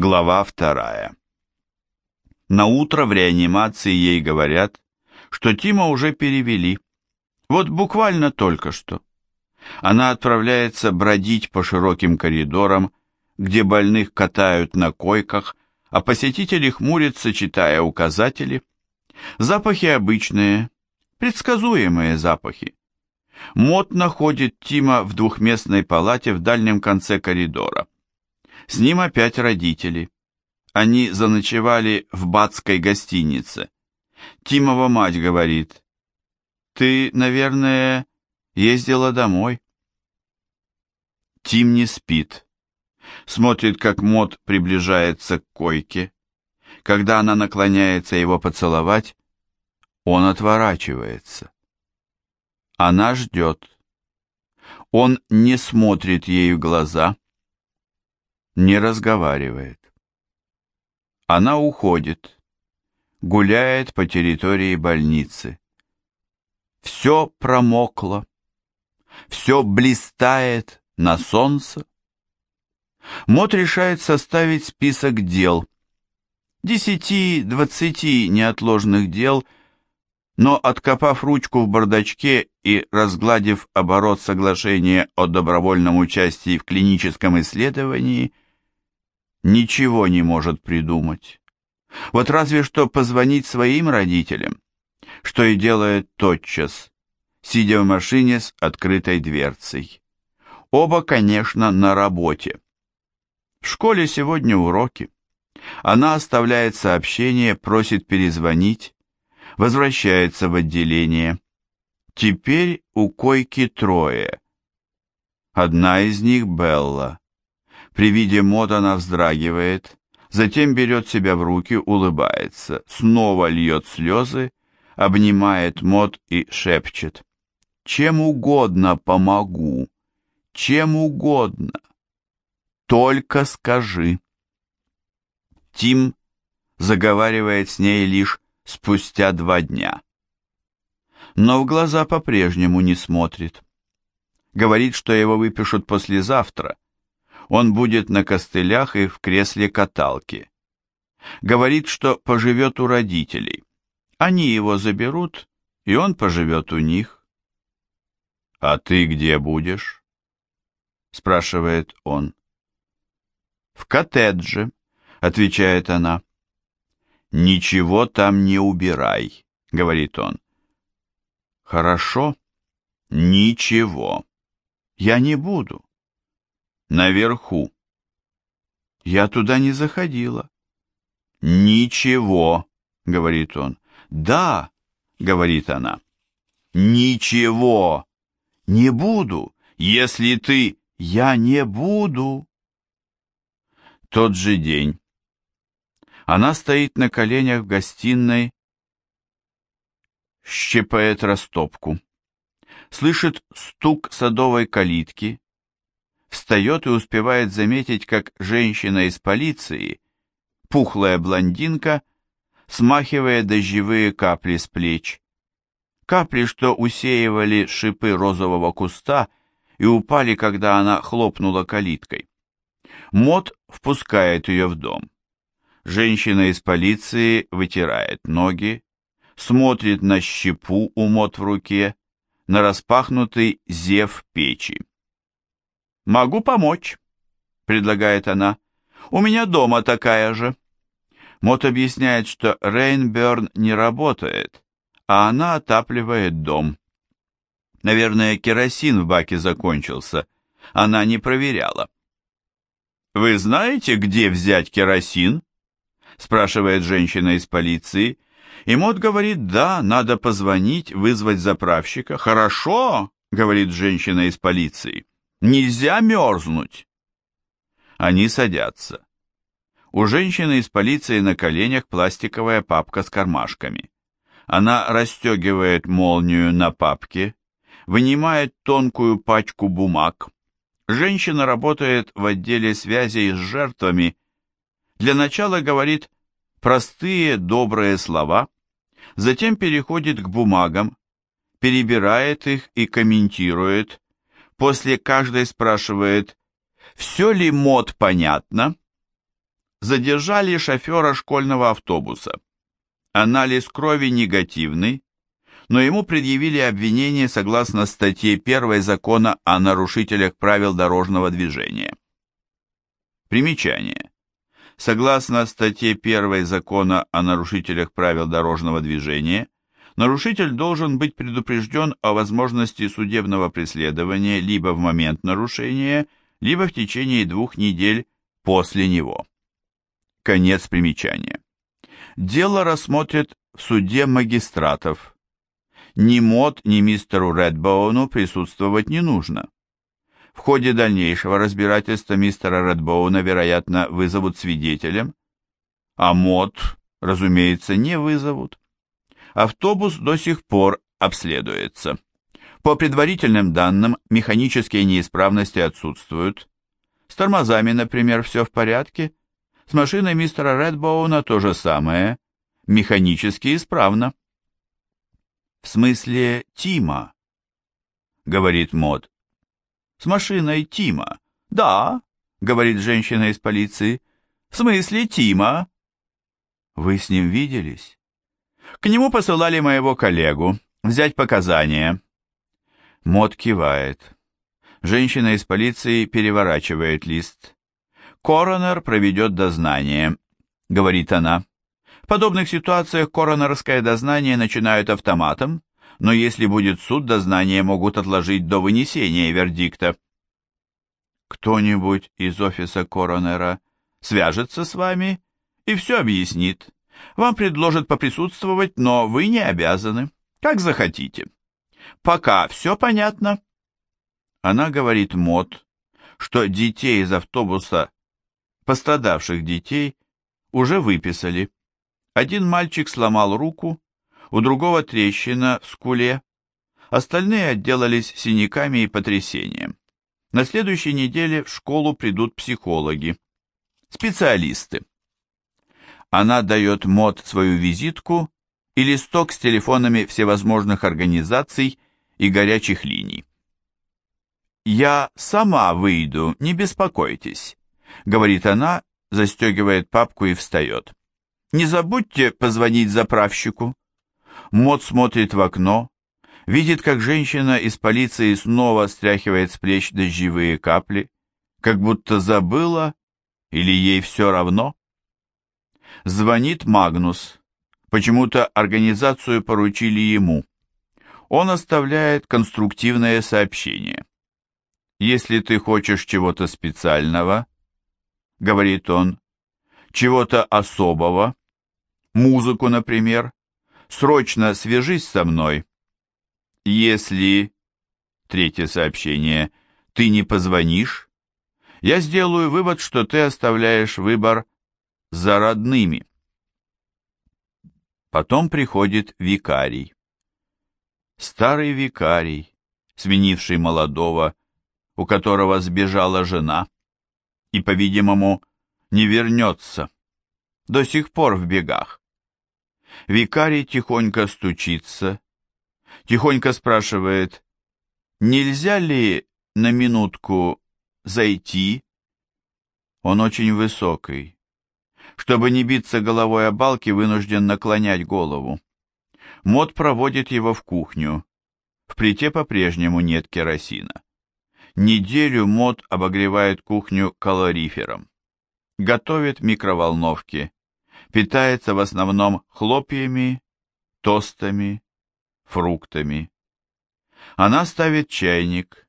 Глава вторая. На утро в реанимации ей говорят, что Тима уже перевели. Вот буквально только что. Она отправляется бродить по широким коридорам, где больных катают на койках, а посетители хмурятся, читая указатели. Запахи обычные, предсказуемые запахи. Мот находит Тима в двухместной палате в дальнем конце коридора. С ним опять родители. Они заночевали в Бацкой гостинице. Тимова мать говорит, «Ты, наверное, ездила домой?» Тим не спит. Смотрит, как Мот приближается к койке. Когда она наклоняется его поцеловать, он отворачивается. Она ждет. Он не смотрит ей в глаза, не разговаривает. Она уходит, гуляет по территории больницы. Все промокло, все блистает на солнце. Мот решает составить список дел, десяти-двадцати неотложных дел – но, откопав ручку в бардачке и разгладив оборот соглашения о добровольном участии в клиническом исследовании, ничего не может придумать. Вот разве что позвонить своим родителям, что и делает тотчас, сидя в машине с открытой дверцей. Оба, конечно, на работе. В школе сегодня уроки. Она оставляет сообщение, просит перезвонить, возвращается в отделение. Теперь у койки трое. Одна из них Белла. При виде мод она вздрагивает, затем берет себя в руки, улыбается, снова льет слезы, обнимает мод и шепчет. «Чем угодно помогу, чем угодно, только скажи». Тим заговаривает с ней лишь спустя два дня. Но в глаза по-прежнему не смотрит. Говорит, что его выпишут послезавтра. Он будет на костылях и в кресле каталки. Говорит, что поживет у родителей. Они его заберут, и он поживет у них. «А ты где будешь?» — спрашивает он. «В коттедже», — отвечает она. «Ничего там не убирай», — говорит он. «Хорошо, ничего. Я не буду. Наверху. Я туда не заходила». «Ничего», — говорит он. «Да», — говорит она. «Ничего. Не буду, если ты...» «Я не буду». Тот же день. Она стоит на коленях в гостиной, щипает растопку. Слышит стук садовой калитки, встает и успевает заметить, как женщина из полиции, пухлая блондинка, смахивая дождевые капли с плеч. Капли, что усеивали шипы розового куста и упали, когда она хлопнула калиткой. Мот впускает ее в дом. Женщина из полиции вытирает ноги, смотрит на щепу у мот в руке, на распахнутый зев печи. «Могу помочь», — предлагает она. «У меня дома такая же». Мот объясняет, что Рейнберн не работает, а она отапливает дом. Наверное, керосин в баке закончился. Она не проверяла. «Вы знаете, где взять керосин?» спрашивает женщина из полиции. И Мот говорит, да, надо позвонить, вызвать заправщика. Хорошо, говорит женщина из полиции. Нельзя мерзнуть. Они садятся. У женщины из полиции на коленях пластиковая папка с кармашками. Она расстегивает молнию на папке, вынимает тонкую пачку бумаг. Женщина работает в отделе связей с жертвами для начала говорит простые добрые слова, затем переходит к бумагам, перебирает их и комментирует, после каждой спрашивает, все ли мод понятно? задержали шофера школьного автобуса. Анализ крови негативный, но ему предъявили обвинение согласно статье 1 закона о нарушителях правил дорожного движения. Примечание. Согласно статье 1 закона о нарушителях правил дорожного движения, нарушитель должен быть предупрежден о возможности судебного преследования либо в момент нарушения, либо в течение двух недель после него. Конец примечания. Дело рассмотрят в суде магистратов, ни Мод, ни мистеру Редбоуну присутствовать не нужно. В ходе дальнейшего разбирательства мистера Редбоуна, вероятно, вызовут свидетелем, а Мод, разумеется, не вызовут. Автобус до сих пор обследуется. По предварительным данным, механические неисправности отсутствуют. С тормозами, например, все в порядке. С машиной мистера Редбоуна то же самое. Механически исправно. «В смысле Тима?» — говорит Мод. «С машиной Тима?» «Да», — говорит женщина из полиции. «В смысле Тима?» «Вы с ним виделись?» «К нему посылали моего коллегу. Взять показания». Мод кивает. Женщина из полиции переворачивает лист. «Коронер проведет дознание», — говорит она. В подобных ситуациях коронерское дознание начинают автоматом, но если будет суд, дознание могут отложить до вынесения вердикта. Кто-нибудь из офиса коронера свяжется с вами и все объяснит. Вам предложат поприсутствовать, но вы не обязаны, как захотите. Пока все понятно. Она говорит Мот, что детей из автобуса, пострадавших детей, уже выписали. Один мальчик сломал руку, у другого трещина в скуле. Остальные отделались синяками и потрясением. На следующей неделе в школу придут психологи, специалисты. Она дает МОД свою визитку и листок с телефонами всевозможных организаций и горячих линий. «Я сама выйду, не беспокойтесь», — говорит она, застегивает папку и встает. Не забудьте позвонить заправщику. Мот смотрит в окно, видит, как женщина из полиции снова стряхивает с плеч дождевые капли, как будто забыла или ей все равно. Звонит Магнус. Почему-то организацию поручили ему. Он оставляет конструктивное сообщение. «Если ты хочешь чего-то специального, — говорит он, — чего-то особого, музыку, например, срочно свяжись со мной. Если, третье сообщение, ты не позвонишь, я сделаю вывод, что ты оставляешь выбор за родными. Потом приходит викарий. Старый викарий, сменивший молодого, у которого сбежала жена, и, по-видимому, не вернется, до сих пор в бегах. Викарий тихонько стучится, тихонько спрашивает, нельзя ли на минутку зайти? Он очень высокий. Чтобы не биться головой о балки, вынужден наклонять голову. Мод проводит его в кухню. В плите по-прежнему нет керосина. Неделю Мод обогревает кухню калорифером. Готовит в микроволновке питается в основном хлопьями, тостами, фруктами. Она ставит чайник,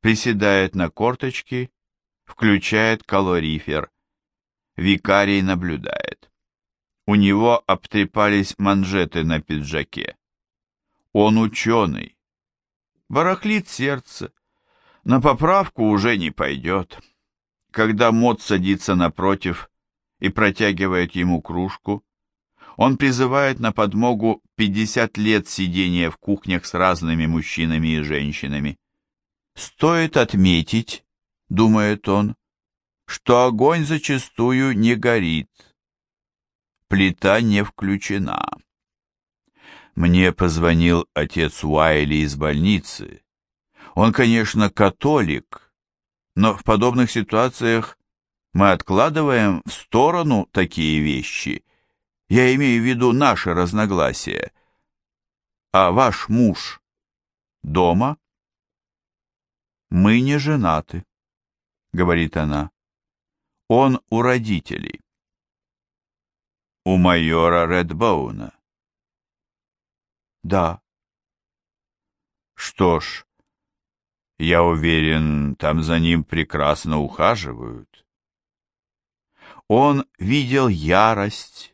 приседает на корточки, включает калорифер. Викарий наблюдает. У него обтрепались манжеты на пиджаке. Он ученый. Барахлит сердце. На поправку уже не пойдет. Когда мод садится напротив, и протягивает ему кружку. Он призывает на подмогу 50 лет сидения в кухнях с разными мужчинами и женщинами. «Стоит отметить, — думает он, — что огонь зачастую не горит. Плита не включена. Мне позвонил отец Уайли из больницы. Он, конечно, католик, но в подобных ситуациях мы откладываем в сторону такие вещи. Я имею в виду наши разногласия. А ваш муж дома? Мы не женаты, говорит она. Он у родителей. У майора Редбоуна. Да. Что ж, я уверен, там за ним прекрасно ухаживают. Он видел ярость,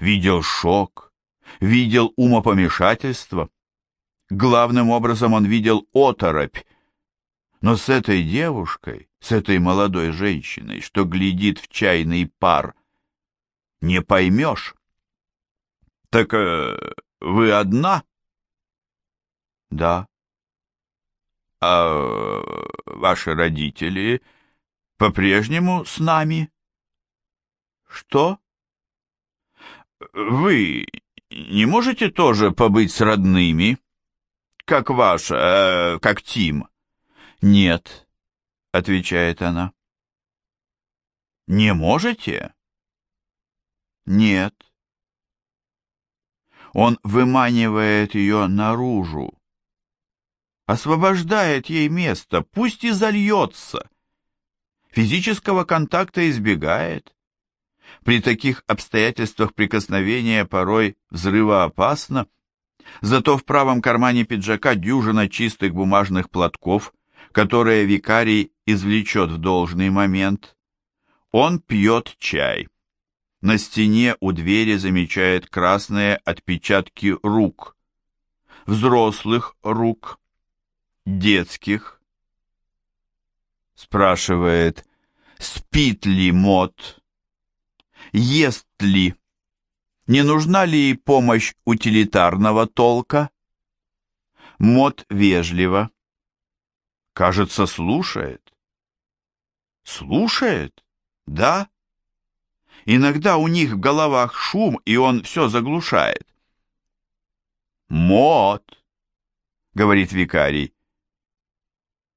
видел шок, видел умопомешательство. Главным образом он видел оторопь. Но с этой девушкой, с этой молодой женщиной, что глядит в чайный пар, не поймешь. Так э, вы одна? Да. А ваши родители по-прежнему с нами? Что? Вы не можете тоже побыть с родными, как ваш, э, как Тим? Нет, отвечает она. Не можете? Нет. Он выманивает ее наружу, освобождает ей место, пусть и зальется. Физического контакта избегает. При таких обстоятельствах прикосновение порой взрывоопасно, зато в правом кармане пиджака дюжина чистых бумажных платков, которые викарий извлечет в должный момент. Он пьет чай. На стене у двери замечает красные отпечатки рук. Взрослых рук, детских. Спрашивает, спит ли Мот, ест ли, не нужна ли ей помощь утилитарного толка. Мот вежливо. Кажется, слушает. Слушает? Да? Иногда у них в головах шум, и он все заглушает. «Мот!» — говорит викарий.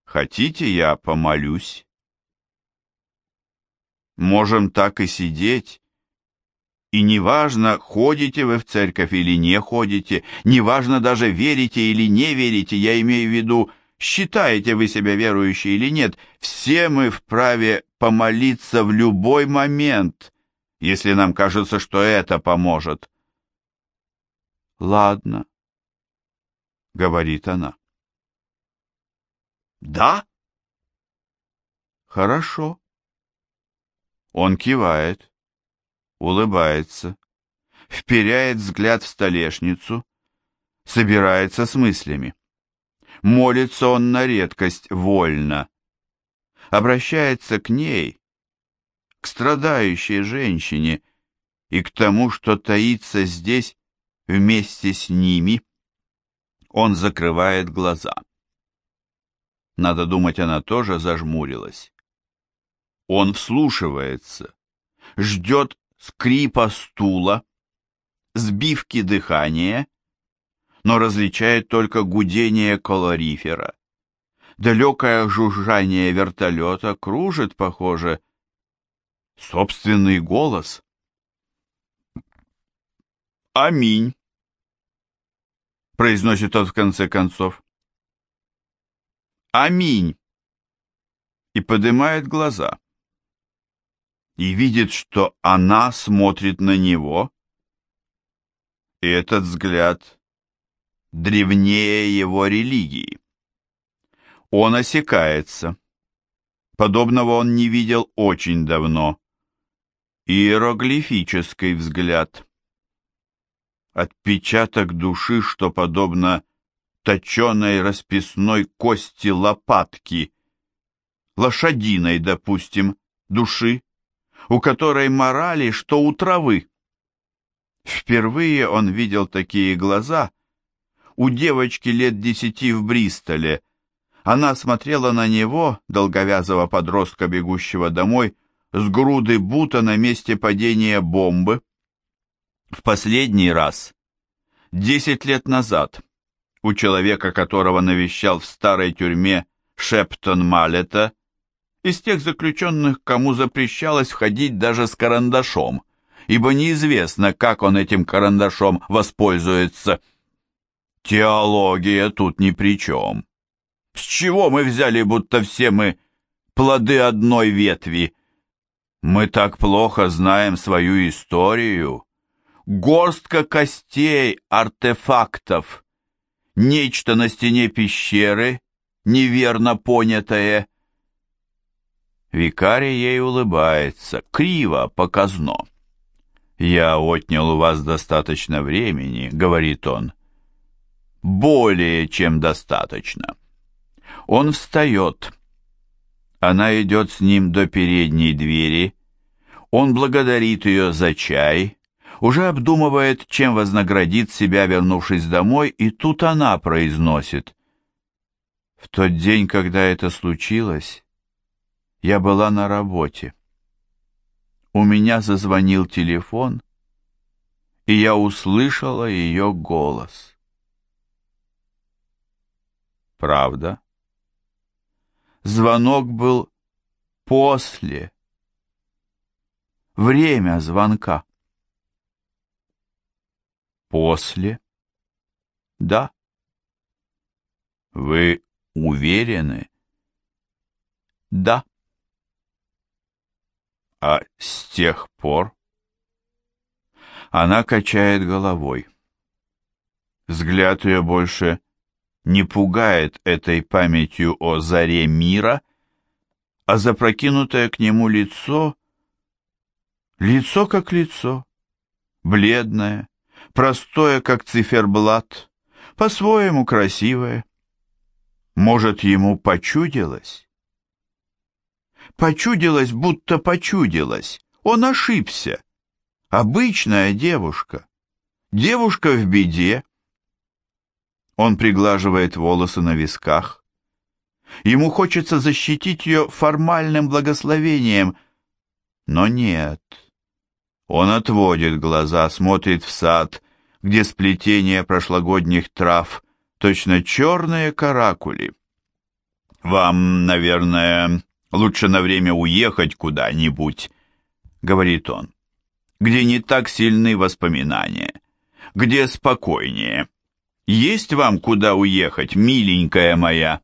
«Хотите, я помолюсь?» Можем так и сидеть. И неважно, ходите вы в церковь или не ходите, неважно даже верите или не верите, я имею в виду, считаете вы себя верующей или нет, все мы вправе помолиться в любой момент, если нам кажется, что это поможет. Ладно, говорит она. Да? Хорошо. Он кивает, улыбается, вперяет взгляд в столешницу, собирается с мыслями. Молится он на редкость вольно, обращается к ней, к страдающей женщине и к тому, что таится здесь вместе с ними, он закрывает глаза. Надо думать, она тоже зажмурилась. Он вслушивается, ждет скрипа стула, сбивки дыхания, но различает только гудение колорифера. Далекое жужжание вертолета кружит, похоже, собственный голос. «Аминь», — произносит он в конце концов. «Аминь», и поднимает глаза. И видит, что она смотрит на него, и этот взгляд древнее его религии. Он осекается. Подобного он не видел очень давно иероглифический взгляд. Отпечаток души, что подобно точеной расписной кости лопатки, лошадиной, допустим, души, у которой морали, что у травы. Впервые он видел такие глаза у девочки лет десяти в Бристоле. Она смотрела на него, долговязого подростка, бегущего домой, с груды бута на месте падения бомбы. В последний раз, десять лет назад, у человека, которого навещал в старой тюрьме Шептон Малета, из тех заключенных, кому запрещалось входить даже с карандашом, ибо неизвестно, как он этим карандашом воспользуется. Теология тут ни при чем. С чего мы взяли, будто все мы плоды одной ветви? Мы так плохо знаем свою историю. Горстка костей, артефактов, нечто на стене пещеры, неверно понятое. Викарий ей улыбается, криво, показно. «Я отнял у вас достаточно времени», — говорит он. «Более чем достаточно». Он встает. Она идет с ним до передней двери. Он благодарит ее за чай, уже обдумывает, чем вознаградит себя, вернувшись домой, и тут она произносит. В тот день, когда это случилось, я была на работе. У меня зазвонил телефон, и я услышала ее голос. Правда? Звонок был после. Время звонка. После? Да. Вы уверены? Да. А с тех пор? Она качает головой. Взгляд ее больше не пугает этой памятью о заре мира, а запрокинутое к нему лицо, лицо как лицо, бледное, простое, как циферблат, по-своему красивое. Может, ему почудилось? Почудилось, будто почудилось. Он ошибся. Обычная девушка. Девушка в беде. Он приглаживает волосы на висках. Ему хочется защитить ее формальным благословением, но нет. Он отводит глаза, смотрит в сад, где сплетение прошлогодних трав, точно черные каракули. «Вам, наверное, лучше на время уехать куда-нибудь», — говорит он, «где не так сильны воспоминания, где спокойнее. Есть вам куда уехать, миленькая моя?»